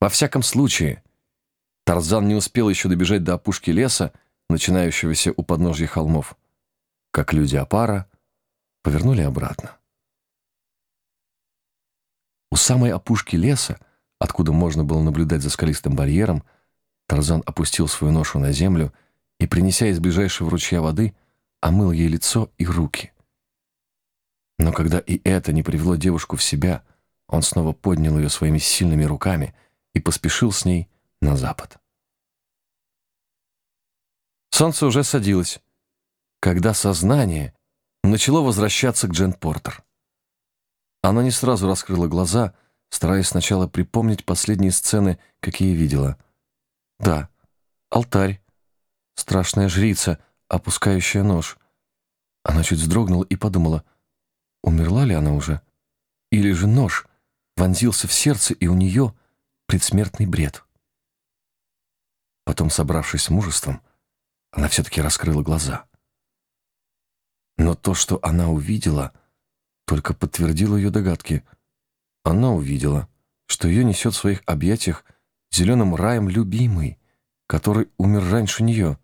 Во всяком случае, Тарзан не успел еще добежать до опушки леса, начинающегося у подножья холмов, как люди Апара повернули обратно. У самой опушки леса, откуда можно было наблюдать за скалистым барьером, Тарзан опустил свою ношу на землю и, принеся из ближайшего ручья воды, омыл ей лицо и руки. Но когда и это не привело девушку в себя, он снова поднял ее своими сильными руками и поспешил с ней на запад. Солнце уже садилось, когда сознание начало возвращаться к Джен Портер. Она не сразу раскрыла глаза, стараясь сначала припомнить последние сцены, какие видела. Да, алтарь, страшная жрица, опускающая нож. Она чуть вздрогнула и подумала, умерла ли она уже? Или же нож вонзился в сердце, и у нее предсмертный бред. Потом, собравшись с мужеством, она все-таки раскрыла глаза. Но то, что она увидела, только подтвердило ее догадки. Она увидела, что ее несет в своих объятиях зеленым раем любимый, который умер раньше нее.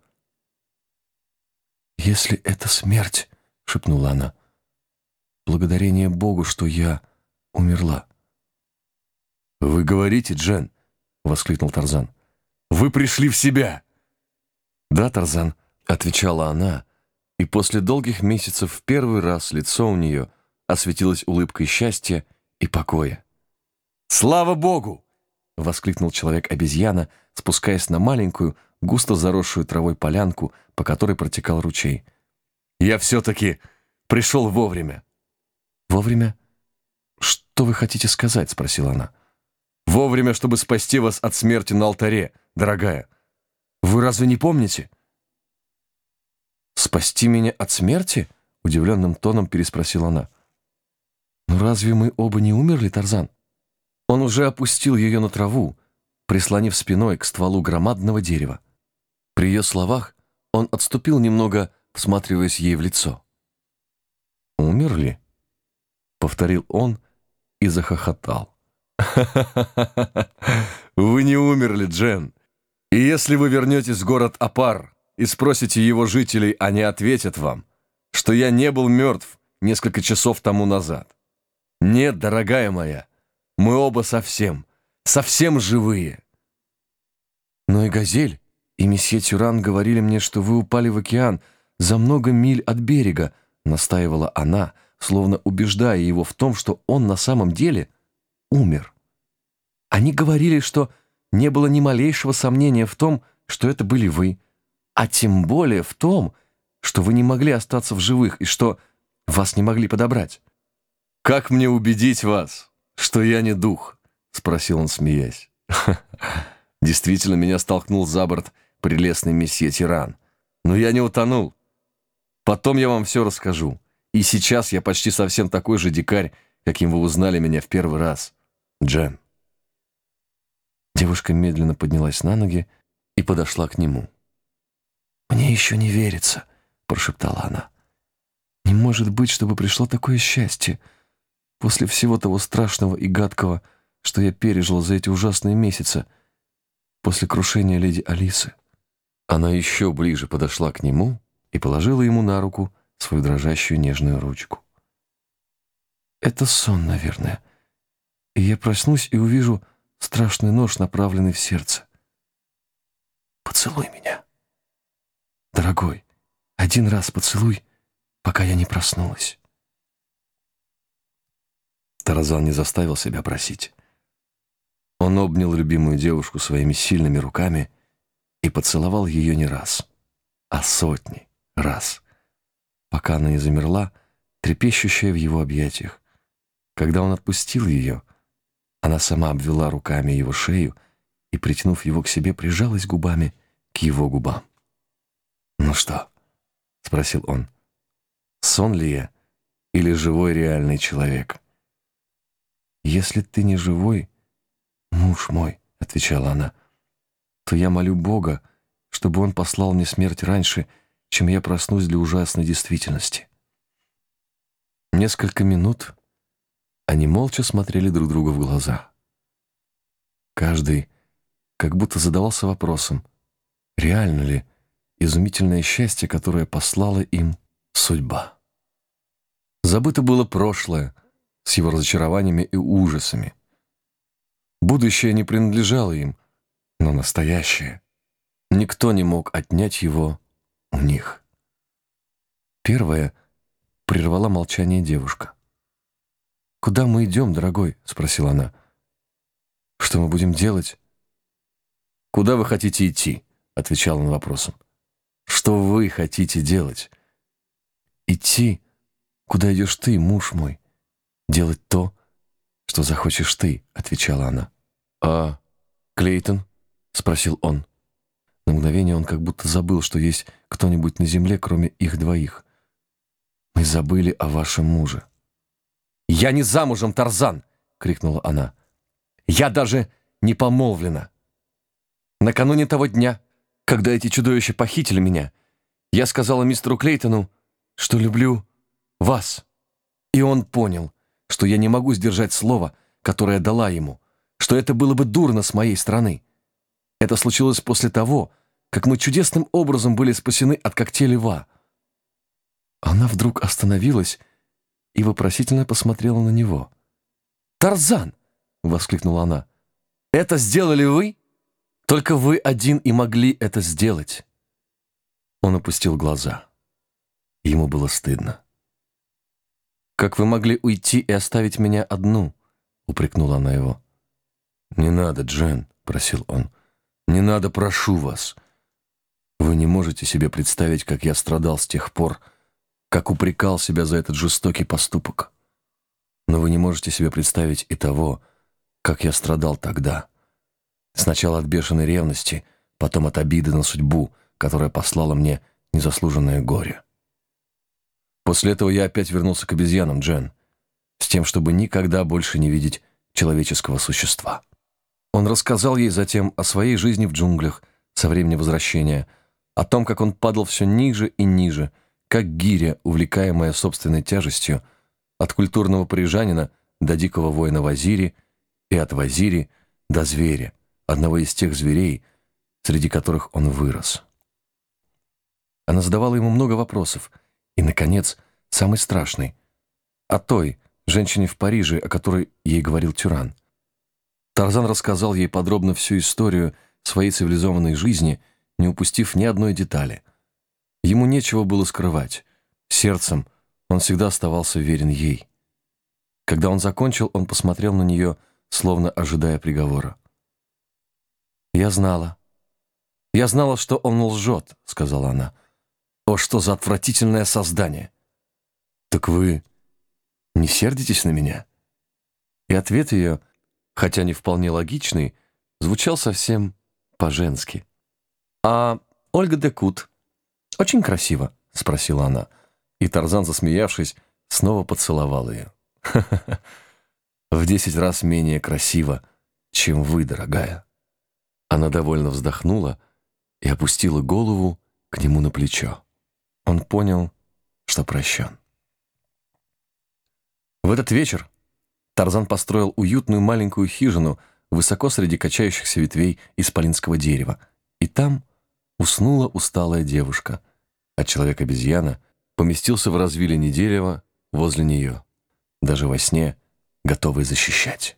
«Если это смерть», — шепнула она, — «благодарение Богу, что я умерла». «Вы говорите, Джен?» — воскликнул Тарзан. «Вы пришли в себя!» «Да, Тарзан», — отвечала она, и после долгих месяцев в первый раз лицо у нее осветилось улыбкой счастья и покоя. «Слава Богу!» — воскликнул человек-обезьяна, спускаясь на маленькую, густо заросшую травой полянку, по которой протекал ручей. «Я все-таки пришел вовремя». «Вовремя? Что вы хотите сказать?» — спросила она. «Вовремя, чтобы спасти вас от смерти на алтаре, дорогая. Вы разве не помните?» «Спасти меня от смерти?» — удивленным тоном переспросила она. «Ну разве мы оба не умерли, Тарзан?» Он уже опустил ее на траву, прислонив спиной к стволу громадного дерева. При ее словах он отступил немного, всматриваясь ей в лицо. «Умерли?» — повторил он и захохотал. Вы не умерли, Джен. И если вы вернетесь в город Апар и спросите его жителей, они ответят вам, что я не был мертв несколько часов тому назад. Нет, дорогая моя, мы оба совсем, совсем живые. Но и Газель, и месье Тюран говорили мне, что вы упали в океан за много миль от берега, настаивала она, словно убеждая его в том, что он на самом деле умер. Они говорили, что не было ни малейшего сомнения в том, что это были вы, а тем более в том, что вы не могли остаться в живых и что вас не могли подобрать. «Как мне убедить вас, что я не дух?» — спросил он, смеясь. Действительно, меня столкнул за борт прелестный месье Тиран. Но я не утонул. Потом я вам все расскажу. И сейчас я почти совсем такой же дикарь, каким вы узнали меня в первый раз. Джен. Девушка медленно поднялась на ноги и подошла к нему. «Мне еще не верится», — прошептала она. «Не может быть, чтобы пришло такое счастье после всего того страшного и гадкого, что я пережила за эти ужасные месяцы, после крушения леди Алисы». Она еще ближе подошла к нему и положила ему на руку свою дрожащую нежную ручку. «Это сон, наверное. И я проснусь и увижу страшный нож, направленный в сердце. Поцелуй меня. Дорогой, один раз поцелуй, пока я не проснулась. Таразан не заставил себя просить. Он обнял любимую девушку своими сильными руками и поцеловал ее не раз, а сотни раз, пока она не замерла, трепещущая в его объятиях. Когда он отпустил ее — она сама обвела руками его шею и, притянув его к себе, прижалась губами к его губам. «Ну что?» — спросил он. «Сон ли я или живой реальный человек?» «Если ты не живой, муж мой», — отвечала она, «то я молю Бога, чтобы он послал мне смерть раньше, чем я проснусь для ужасной действительности». Несколько минут они молча смотрели друг другу в глаза. каждый как будто задавался вопросом, реально ли изумительное счастье, которое послала им судьба. Забыто было прошлое с его разочарованиями и ужасами. Будущее не принадлежало им, но настоящее. Никто не мог отнять его у них. Первая прервала молчание девушка. «Куда мы идем, дорогой?» — спросила она. «Что мы будем делать?» «Куда вы хотите идти?» — отвечал он вопросом. «Что вы хотите делать?» «Идти, куда идешь ты, муж мой. Делать то, что захочешь ты», — отвечала она. «А Клейтон?» — спросил он. На мгновение он как будто забыл, что есть кто-нибудь на земле, кроме их двоих. «Мы забыли о вашем муже». «Я не замужем, Тарзан!» — крикнула она. «Я даже не помолвлена. Накануне того дня, когда эти чудовища похитили меня, я сказала мистеру Клейтону, что люблю вас. И он понял, что я не могу сдержать слово, которое дала ему, что это было бы дурно с моей стороны. Это случилось после того, как мы чудесным образом были спасены от когтей льва. Она вдруг остановилась и вопросительно посмотрела на него. «Тарзан!» — воскликнула она. «Это сделали вы? Только вы один и могли это сделать!» Он опустил глаза. Ему было стыдно. «Как вы могли уйти и оставить меня одну?» — упрекнула она его. «Не надо, Джен», — просил он. «Не надо, прошу вас. Вы не можете себе представить, как я страдал с тех пор, как упрекал себя за этот жестокий поступок. Но вы не можете себе представить и того, как я страдал тогда. Сначала от бешеной ревности, потом от обиды на судьбу, которая послала мне незаслуженное горе. После этого я опять вернулся к обезьянам, Джен, с тем, чтобы никогда больше не видеть человеческого существа. Он рассказал ей затем о своей жизни в джунглях со времени возвращения, о том, как он падал все ниже и ниже, как гиря, увлекаемая собственной тяжестью, от культурного парижанина до дикого воина Вазири и от Вазири до зверя, одного из тех зверей, среди которых он вырос. Она задавала ему много вопросов, и, наконец, самый страшный — о той, женщине в Париже, о которой ей говорил Тюран. Тарзан рассказал ей подробно всю историю своей цивилизованной жизни, не упустив ни одной детали. Ему нечего было скрывать. Сердцем он всегда оставался верен ей. Когда он закончил, он посмотрел на нее, словно ожидая приговора. «Я знала. Я знала, что он лжет», — сказала она. «О, что за отвратительное создание!» «Так вы не сердитесь на меня?» И ответ ее, хотя не вполне логичный, звучал совсем по-женски. «А Ольга Декут очень красиво?» — спросила она. И Тарзан, засмеявшись, снова поцеловал ее. В десять раз менее красиво, чем вы, дорогая». Она довольно вздохнула и опустила голову к нему на плечо. Он понял, что прощен. В этот вечер Тарзан построил уютную маленькую хижину высоко среди качающихся ветвей исполинского дерева, и там уснула усталая девушка, а человек-обезьяна поместился в развилине дерева возле нее, даже во сне готовый защищать.